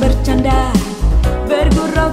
bercanda bergurau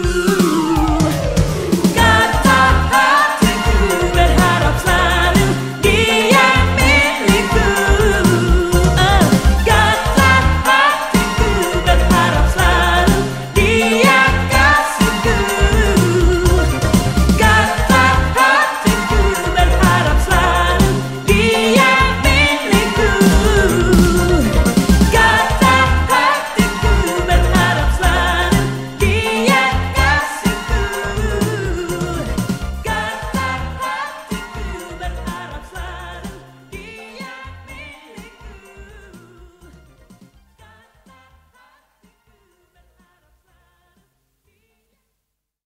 Ooh.